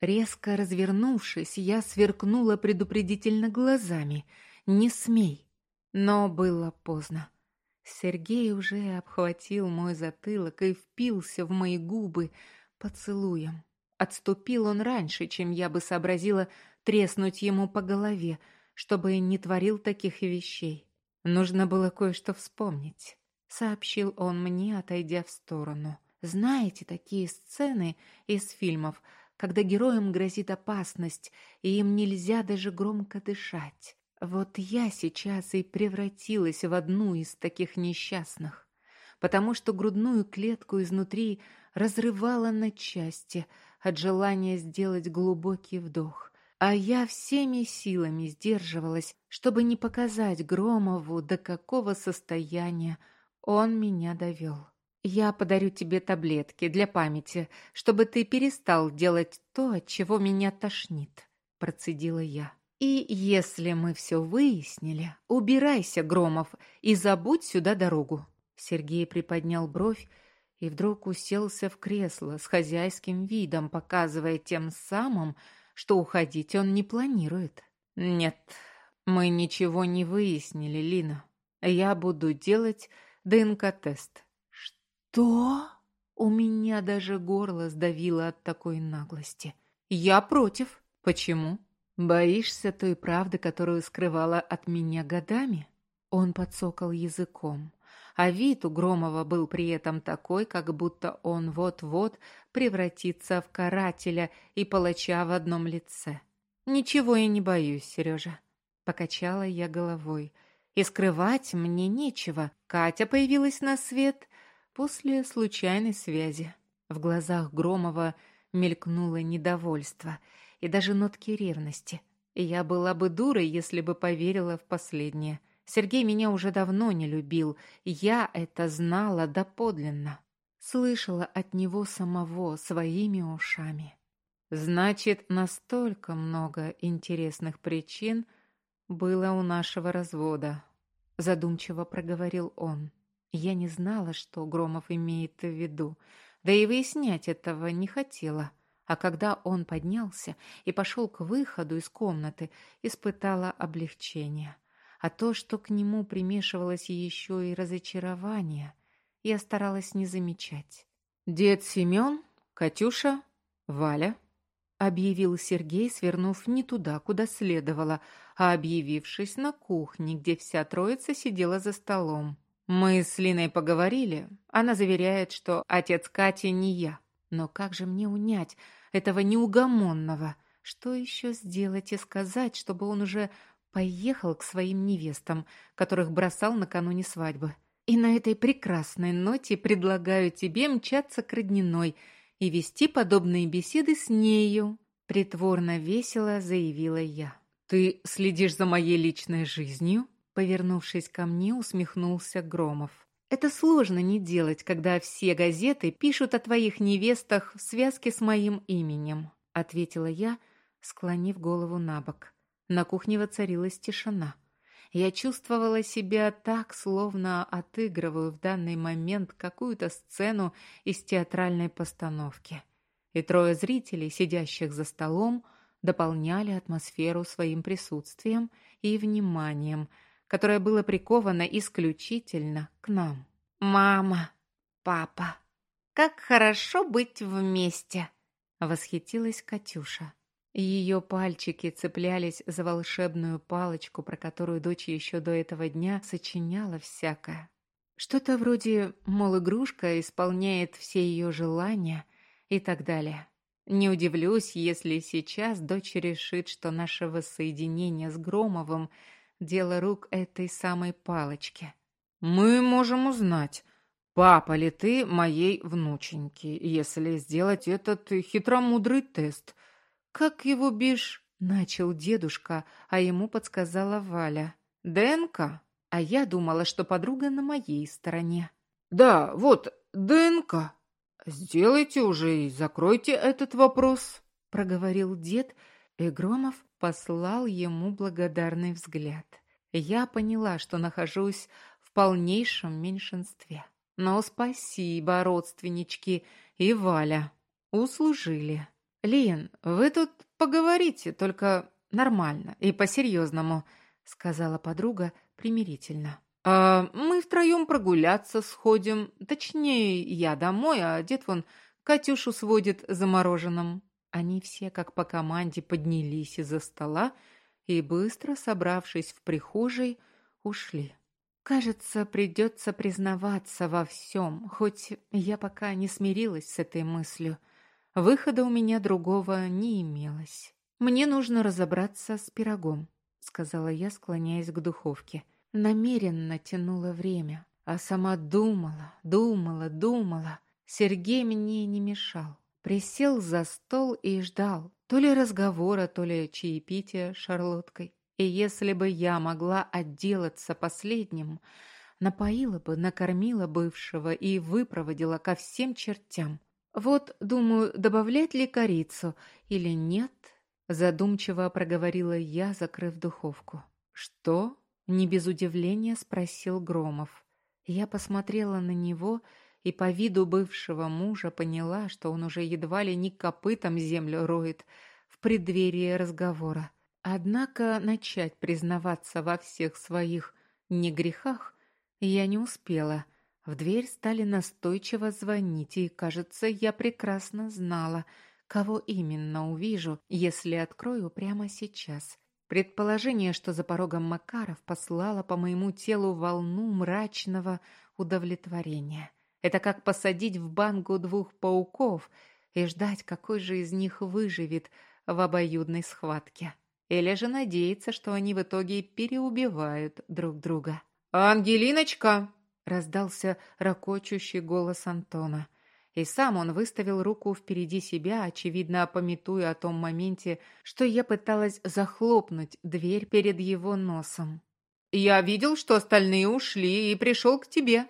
Резко развернувшись, я сверкнула предупредительно глазами. «Не смей!» Но было поздно. Сергей уже обхватил мой затылок и впился в мои губы поцелуем. Отступил он раньше, чем я бы сообразила треснуть ему по голове, чтобы не творил таких вещей. Нужно было кое-что вспомнить, сообщил он мне, отойдя в сторону. Знаете такие сцены из фильмов, когда героям грозит опасность, и им нельзя даже громко дышать? Вот я сейчас и превратилась в одну из таких несчастных, потому что грудную клетку изнутри разрывала на части от желания сделать глубокий вдох. А я всеми силами сдерживалась, чтобы не показать Громову, до какого состояния он меня довел. Я подарю тебе таблетки для памяти, чтобы ты перестал делать то, от чего меня тошнит, процедила я. И если мы все выяснили, убирайся, Громов, и забудь сюда дорогу. Сергей приподнял бровь и вдруг уселся в кресло с хозяйским видом, показывая тем самым, что уходить он не планирует. Нет, мы ничего не выяснили, Лина. Я буду делать ДНК-тест. Что? У меня даже горло сдавило от такой наглости. Я против. Почему? Боишься той правды, которую скрывала от меня годами? Он подсокал языком а вид у Громова был при этом такой, как будто он вот-вот превратится в карателя и палача в одном лице. «Ничего я не боюсь, Сережа», — покачала я головой. «И скрывать мне нечего. Катя появилась на свет после случайной связи». В глазах Громова мелькнуло недовольство и даже нотки ревности. я была бы дурой, если бы поверила в последнее — Сергей меня уже давно не любил, я это знала доподлинно. Слышала от него самого своими ушами. Значит, настолько много интересных причин было у нашего развода, задумчиво проговорил он. Я не знала, что Громов имеет в виду, да и выяснять этого не хотела. А когда он поднялся и пошел к выходу из комнаты, испытала облегчение а то, что к нему примешивалось еще и разочарование, я старалась не замечать. «Дед Семен, Катюша, Валя», — объявил Сергей, свернув не туда, куда следовало, а объявившись на кухне, где вся троица сидела за столом. «Мы с Линой поговорили. Она заверяет, что отец Кати не я. Но как же мне унять этого неугомонного? Что еще сделать и сказать, чтобы он уже поехал к своим невестам, которых бросал накануне свадьбы. И на этой прекрасной ноте предлагаю тебе мчаться к родниной и вести подобные беседы с нею, притворно весело заявила я. Ты следишь за моей личной жизнью? Повернувшись ко мне, усмехнулся Громов. Это сложно не делать, когда все газеты пишут о твоих невестах в связке с моим именем, ответила я, склонив голову набок. На кухне воцарилась тишина. Я чувствовала себя так, словно отыгрываю в данный момент какую-то сцену из театральной постановки. И трое зрителей, сидящих за столом, дополняли атмосферу своим присутствием и вниманием, которое было приковано исключительно к нам. «Мама! Папа! Как хорошо быть вместе!» — восхитилась Катюша. Ее пальчики цеплялись за волшебную палочку, про которую дочь еще до этого дня сочиняла всякое. Что-то вроде, мол, игрушка исполняет все ее желания и так далее. Не удивлюсь, если сейчас дочь решит, что наше воссоединение с Громовым — дело рук этой самой палочки. «Мы можем узнать, папа ли ты моей внученьки, если сделать этот хитромудрый тест», «Как его бишь?» — начал дедушка, а ему подсказала Валя. «ДНК?» А я думала, что подруга на моей стороне. «Да, вот, ДНК. Сделайте уже и закройте этот вопрос», — проговорил дед, и Громов послал ему благодарный взгляд. Я поняла, что нахожусь в полнейшем меньшинстве. Но спасибо, родственнички и Валя. Услужили. «Лин, вы тут поговорите, только нормально и по-серьезному», — сказала подруга примирительно. «А мы втроем прогуляться сходим. Точнее, я домой, а дед вон Катюшу сводит замороженным». Они все, как по команде, поднялись из-за стола и, быстро собравшись в прихожей, ушли. Кажется, придется признаваться во всем, хоть я пока не смирилась с этой мыслью. Выхода у меня другого не имелось. «Мне нужно разобраться с пирогом», — сказала я, склоняясь к духовке. Намеренно тянула время, а сама думала, думала, думала. Сергей мне не мешал. Присел за стол и ждал то ли разговора, то ли чаепития с Шарлоткой. И если бы я могла отделаться последним, напоила бы, накормила бывшего и выпроводила ко всем чертям. Вот, думаю, добавлять ли корицу или нет, задумчиво проговорила я, закрыв духовку. Что? Не без удивления спросил Громов. Я посмотрела на него и по виду бывшего мужа поняла, что он уже едва ли не копытом землю роет в преддверии разговора. Однако начать признаваться во всех своих негрехах я не успела. В дверь стали настойчиво звонить, и, кажется, я прекрасно знала, кого именно увижу, если открою прямо сейчас. Предположение, что за порогом Макаров послало по моему телу волну мрачного удовлетворения. Это как посадить в банку двух пауков и ждать, какой же из них выживет в обоюдной схватке. Или же надеяться, что они в итоге переубивают друг друга. «Ангелиночка!» — раздался ракочущий голос Антона. И сам он выставил руку впереди себя, очевидно, пометуя о том моменте, что я пыталась захлопнуть дверь перед его носом. «Я видел, что остальные ушли, и пришел к тебе».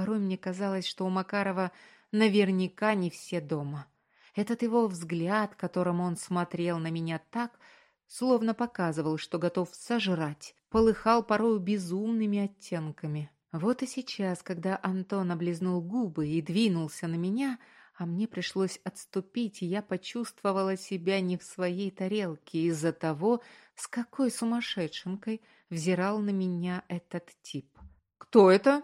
Порой мне казалось, что у Макарова наверняка не все дома. Этот его взгляд, которым он смотрел на меня так, словно показывал, что готов сожрать, полыхал порою безумными оттенками. Вот и сейчас, когда Антон облизнул губы и двинулся на меня, а мне пришлось отступить, я почувствовала себя не в своей тарелке из-за того, с какой сумасшедшенкой взирал на меня этот тип. «Кто это?»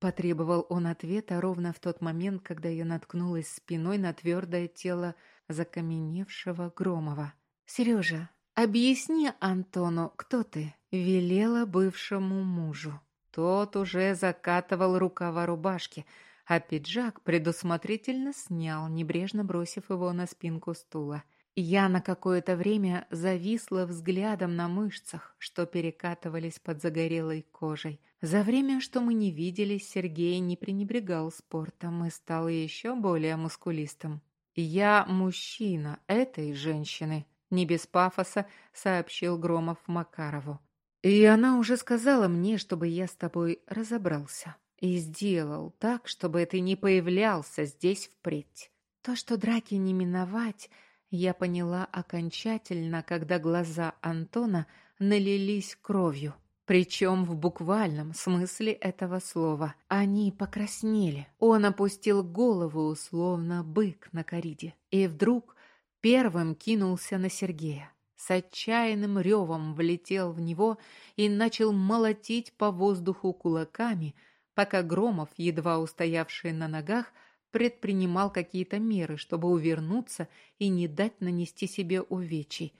Потребовал он ответа ровно в тот момент, когда я наткнулась спиной на твердое тело закаменевшего Громова. «Сережа, объясни Антону, кто ты?» — велела бывшему мужу. Тот уже закатывал рукава рубашки, а пиджак предусмотрительно снял, небрежно бросив его на спинку стула. Я на какое-то время зависла взглядом на мышцах, что перекатывались под загорелой кожей. За время, что мы не виделись, Сергей не пренебрегал спортом и стал еще более мускулистым. «Я мужчина этой женщины», — не без пафоса сообщил Громов Макарову. «И она уже сказала мне, чтобы я с тобой разобрался. И сделал так, чтобы ты не появлялся здесь впредь. То, что драки не миновать...» Я поняла окончательно, когда глаза Антона налились кровью. Причем в буквальном смысле этого слова. Они покраснели. Он опустил голову, словно бык на кориде. И вдруг первым кинулся на Сергея. С отчаянным ревом влетел в него и начал молотить по воздуху кулаками, пока Громов, едва устоявший на ногах, предпринимал какие-то меры, чтобы увернуться и не дать нанести себе увечий.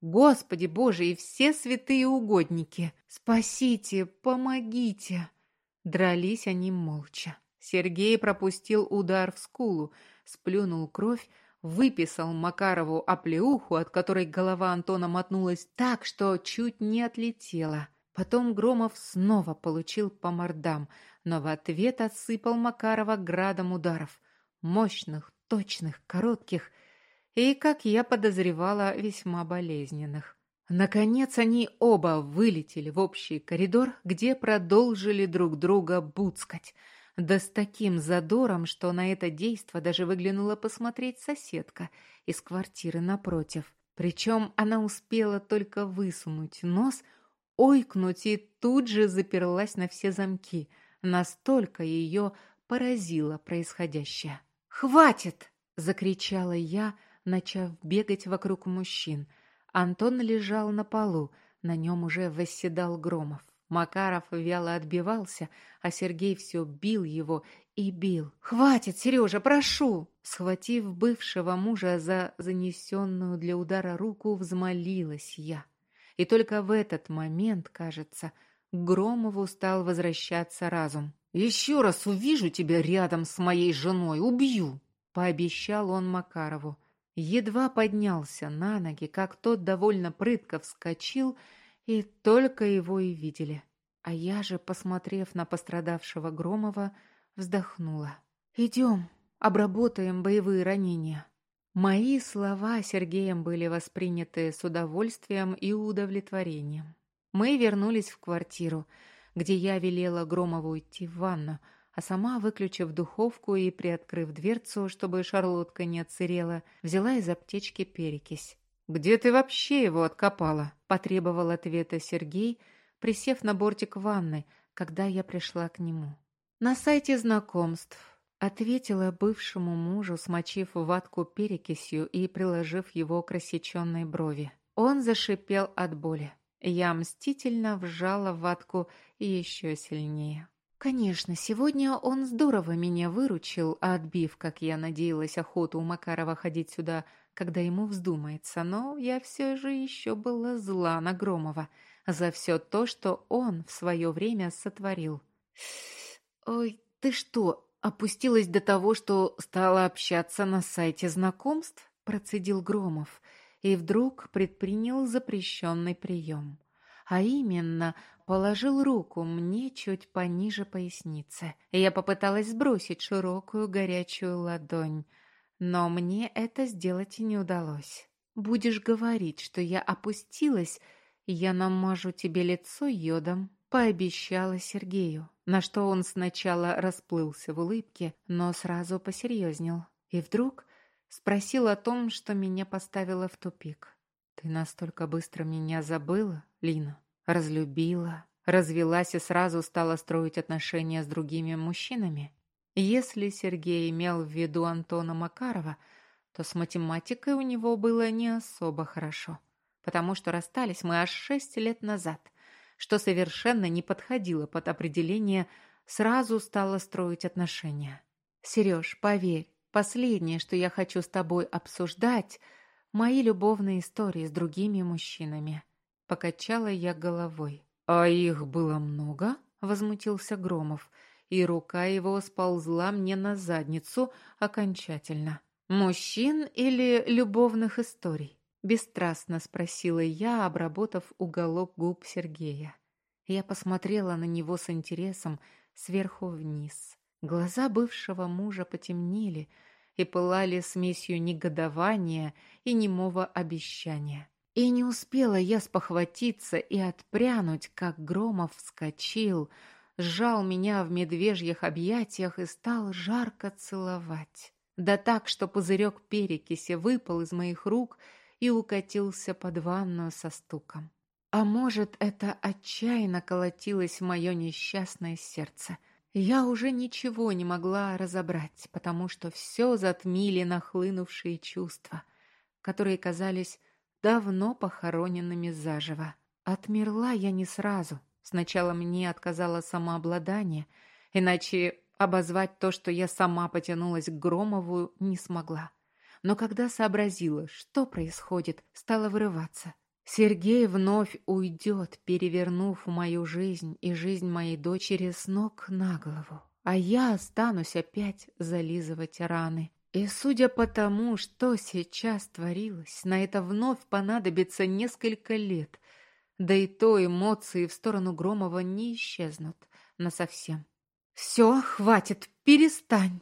Господи Боже и все святые угодники! Спасите, помогите! Дрались они молча. Сергей пропустил удар в скулу, сплюнул кровь, выписал Макарову оплеуху, от которой голова Антона мотнулась так, что чуть не отлетела. Потом Громов снова получил по мордам, но в ответ отсыпал Макарова градом ударов. Мощных, точных, коротких и, как я подозревала, весьма болезненных. Наконец они оба вылетели в общий коридор, где продолжили друг друга буцкать. Да с таким задором, что на это действо даже выглянула посмотреть соседка из квартиры напротив. Причем она успела только высунуть нос, ойкнуть и тут же заперлась на все замки – Настолько ее поразило происходящее. «Хватит!» — закричала я, начав бегать вокруг мужчин. Антон лежал на полу, на нем уже восседал Громов. Макаров вяло отбивался, а Сергей все бил его и бил. «Хватит, Сережа, прошу!» Схватив бывшего мужа за занесенную для удара руку, взмолилась я. И только в этот момент, кажется, к Громову стал возвращаться разум. «Еще раз увижу тебя рядом с моей женой, убью!» — пообещал он Макарову. Едва поднялся на ноги, как тот довольно прытко вскочил и только его и видели. А я же, посмотрев на пострадавшего Громова, вздохнула. «Идем, обработаем боевые ранения». Мои слова Сергеем были восприняты с удовольствием и удовлетворением. Мы вернулись в квартиру, где я велела Громову идти в ванну, а сама, выключив духовку и приоткрыв дверцу, чтобы шарлотка не отсырела, взяла из аптечки перекись. «Где ты вообще его откопала?» – потребовал ответа Сергей, присев на бортик ванны, когда я пришла к нему. «На сайте знакомств», – ответила бывшему мужу, смочив ватку перекисью и приложив его к рассеченной брови. Он зашипел от боли. Я мстительно вжала ватку еще сильнее. Конечно, сегодня он здорово меня выручил, отбив, как я надеялась, охоту у Макарова ходить сюда – когда ему вздумается, но я все же еще была зла на Громова за все то, что он в свое время сотворил. «Ой, ты что, опустилась до того, что стала общаться на сайте знакомств?» процедил Громов и вдруг предпринял запрещенный прием. А именно, положил руку мне чуть пониже поясницы. Я попыталась сбросить широкую горячую ладонь — но мне это сделать и не удалось. Будешь говорить, что я опустилась, я намажу тебе лицо йодом, пообещала Сергею, на что он сначала расплылся в улыбке, но сразу посерьезнел. И вдруг спросил о том, что меня поставило в тупик. Ты настолько быстро меня забыла, Лина, разлюбила, развелась и сразу стала строить отношения с другими мужчинами? Если Сергей имел в виду Антона Макарова, то с математикой у него было не особо хорошо, потому что расстались мы аж шесть лет назад, что совершенно не подходило под определение «сразу стала строить отношения». «Сереж, поверь, последнее, что я хочу с тобой обсуждать, мои любовные истории с другими мужчинами». Покачала я головой. «А их было много?» — возмутился Громов — и рука его сползла мне на задницу окончательно. «Мужчин или любовных историй?» — бесстрастно спросила я, обработав уголок губ Сергея. Я посмотрела на него с интересом сверху вниз. Глаза бывшего мужа потемнели и пылали смесью негодования и немого обещания. И не успела я спохватиться и отпрянуть, как Громов вскочил — сжал меня в медвежьих объятиях и стал жарко целовать. Да так, что пузырек перекиси выпал из моих рук и укатился под ванную со стуком. А может, это отчаянно колотилось в мое несчастное сердце. Я уже ничего не могла разобрать, потому что все затмили нахлынувшие чувства, которые казались давно похороненными заживо. Отмерла я не сразу — Сначала мне отказало самообладание, иначе обозвать то, что я сама потянулась к Громову, не смогла. Но когда сообразила, что происходит, стала вырываться. Сергей вновь уйдет, перевернув мою жизнь и жизнь моей дочери с ног на голову. А я останусь опять зализывать раны. И судя по тому, что сейчас творилось, на это вновь понадобится несколько лет, да и то эмоции в сторону Громова не исчезнут насовсем. «Все, хватит, перестань!»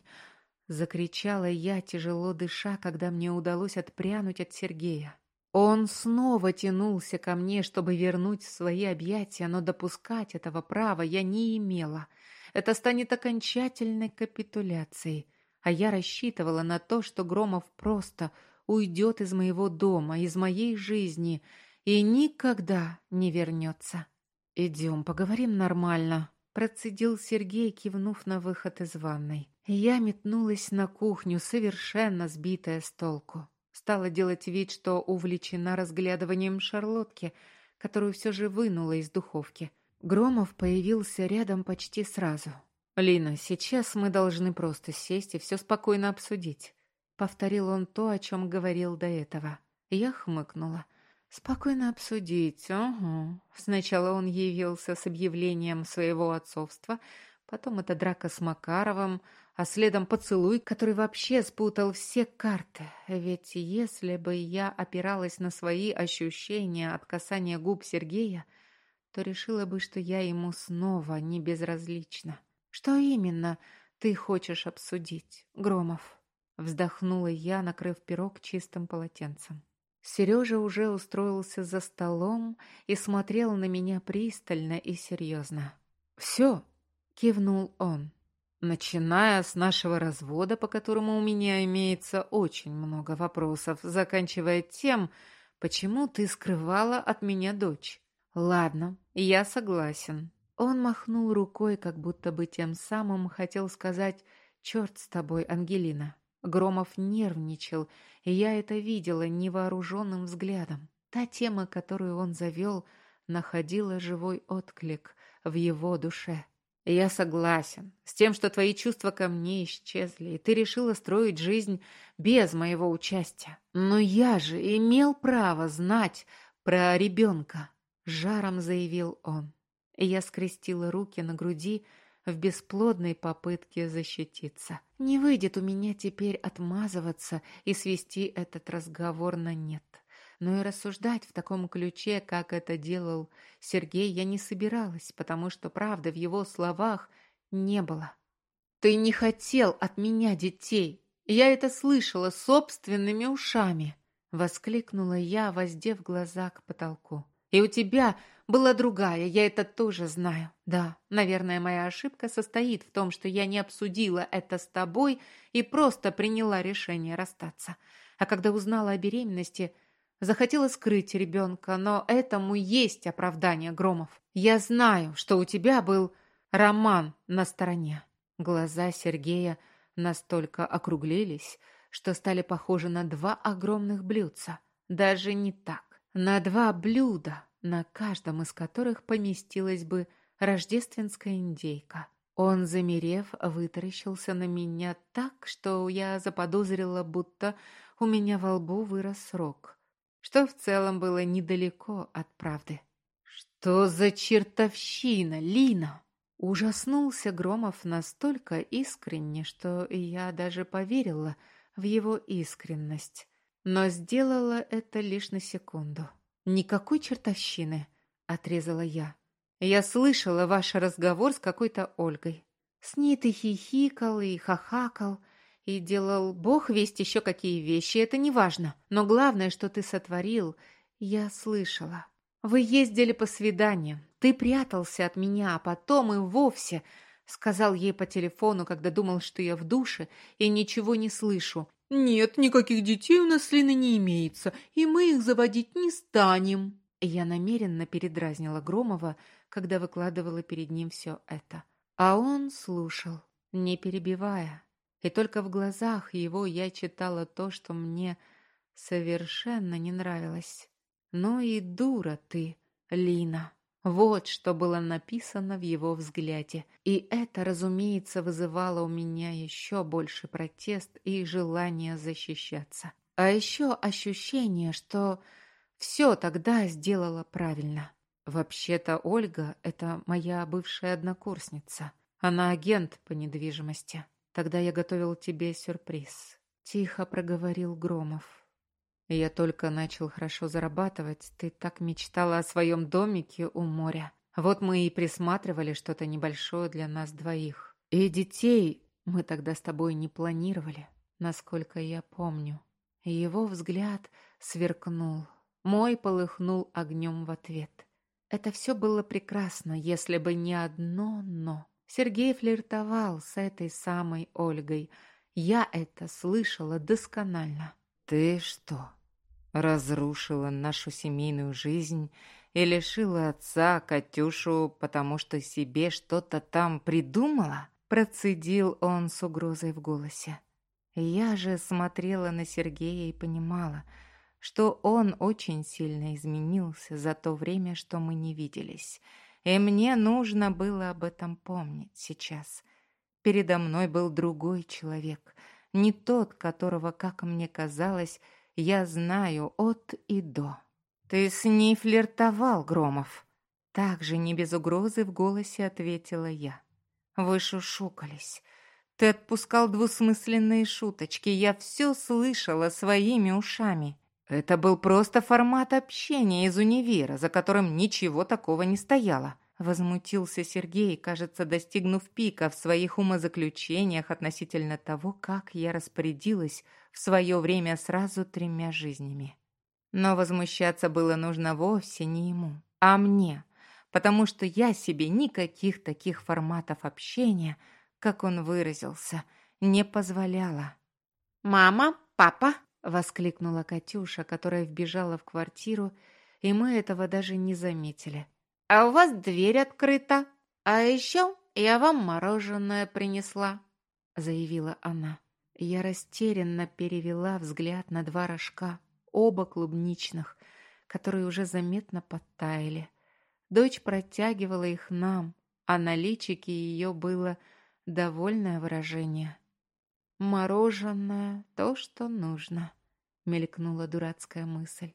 Закричала я, тяжело дыша, когда мне удалось отпрянуть от Сергея. Он снова тянулся ко мне, чтобы вернуть свои объятия, но допускать этого права я не имела. Это станет окончательной капитуляцией. А я рассчитывала на то, что Громов просто уйдет из моего дома, из моей жизни — и никогда не вернется. «Идем, поговорим нормально», — процедил Сергей, кивнув на выход из ванной. Я метнулась на кухню, совершенно сбитая с толку. Стала делать вид, что увлечена разглядыванием шарлотки, которую все же вынула из духовки. Громов появился рядом почти сразу. «Лина, сейчас мы должны просто сесть и все спокойно обсудить», — повторил он то, о чем говорил до этого. Я хмыкнула. «Спокойно обсудить, угу». Сначала он явился с объявлением своего отцовства, потом эта драка с Макаровым, а следом поцелуй, который вообще спутал все карты. Ведь если бы я опиралась на свои ощущения от касания губ Сергея, то решила бы, что я ему снова не безразлична. «Что именно ты хочешь обсудить, Громов?» Вздохнула я, накрыв пирог чистым полотенцем. Сережа уже устроился за столом и смотрел на меня пристально и серьезно. «Все», — кивнул он, — «начиная с нашего развода, по которому у меня имеется очень много вопросов, заканчивая тем, почему ты скрывала от меня дочь. Ладно, я согласен». Он махнул рукой, как будто бы тем самым хотел сказать «Черт с тобой, Ангелина». Громов нервничал, и я это видела невооруженным взглядом. Та тема, которую он завел, находила живой отклик в его душе. «Я согласен с тем, что твои чувства ко мне исчезли, и ты решила строить жизнь без моего участия. Но я же имел право знать про ребенка», — жаром заявил он. И я скрестила руки на груди, в бесплодной попытке защититься. Не выйдет у меня теперь отмазываться и свести этот разговор на нет. Но и рассуждать в таком ключе, как это делал Сергей, я не собиралась, потому что правды в его словах не было. «Ты не хотел от меня детей! Я это слышала собственными ушами!» — воскликнула я, воздев глаза к потолку. «И у тебя была другая, я это тоже знаю. Да, наверное, моя ошибка состоит в том, что я не обсудила это с тобой и просто приняла решение расстаться. А когда узнала о беременности, захотела скрыть ребенка, но этому есть оправдание, Громов. Я знаю, что у тебя был роман на стороне. Глаза Сергея настолько округлились, что стали похожи на два огромных блюдца. Даже не так, на два блюда на каждом из которых поместилась бы рождественская индейка. Он, замерев, вытаращился на меня так, что я заподозрила, будто у меня во лбу вырос рог, что в целом было недалеко от правды. «Что за чертовщина, Лина?» Ужаснулся Громов настолько искренне, что я даже поверила в его искренность, но сделала это лишь на секунду. «Никакой чертовщины», — отрезала я. «Я слышала ваш разговор с какой-то Ольгой. С ней ты хихикал и хахакал, и делал бог весть еще какие вещи, это не важно. Но главное, что ты сотворил, я слышала. Вы ездили по свиданиям, ты прятался от меня, а потом и вовсе...» Сказал ей по телефону, когда думал, что я в душе и ничего не слышу. «Нет, никаких детей у нас с Линой не имеется, и мы их заводить не станем». Я намеренно передразнила Громова, когда выкладывала перед ним все это. А он слушал, не перебивая. И только в глазах его я читала то, что мне совершенно не нравилось. «Ну и дура ты, Лина!» Вот что было написано в его взгляде. И это, разумеется, вызывало у меня еще больше протест и желание защищаться. А еще ощущение, что все тогда сделала правильно. Вообще-то Ольга — это моя бывшая однокурсница. Она агент по недвижимости. Тогда я готовил тебе сюрприз. Тихо проговорил Громов. Я только начал хорошо зарабатывать. Ты так мечтала о своем домике у моря. Вот мы и присматривали что-то небольшое для нас двоих. И детей мы тогда с тобой не планировали, насколько я помню. Его взгляд сверкнул. Мой полыхнул огнем в ответ. Это все было прекрасно, если бы не одно «но». Сергей флиртовал с этой самой Ольгой. Я это слышала досконально. «Ты что, разрушила нашу семейную жизнь и лишила отца Катюшу, потому что себе что-то там придумала?» Процедил он с угрозой в голосе. Я же смотрела на Сергея и понимала, что он очень сильно изменился за то время, что мы не виделись. И мне нужно было об этом помнить сейчас. Передо мной был другой человек, не тот, которого, как мне казалось, я знаю от и до. «Ты с ней флиртовал, Громов?» Так же не без угрозы в голосе ответила я. «Вы шушукались. Ты отпускал двусмысленные шуточки. Я все слышала своими ушами. Это был просто формат общения из универа, за которым ничего такого не стояло. Возмутился Сергей, кажется, достигнув пика в своих умозаключениях относительно того, как я распорядилась в свое время сразу тремя жизнями. Но возмущаться было нужно вовсе не ему, а мне, потому что я себе никаких таких форматов общения, как он выразился, не позволяла. «Мама, папа!» — воскликнула Катюша, которая вбежала в квартиру, и мы этого даже не заметили а у вас дверь открыта. А еще я вам мороженое принесла», — заявила она. Я растерянно перевела взгляд на два рожка, оба клубничных, которые уже заметно подтаяли. Дочь протягивала их нам, а на личике ее было довольное выражение. «Мороженое — то, что нужно», — мелькнула дурацкая мысль,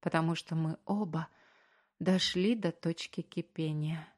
потому что мы оба — дошли до точки кипения.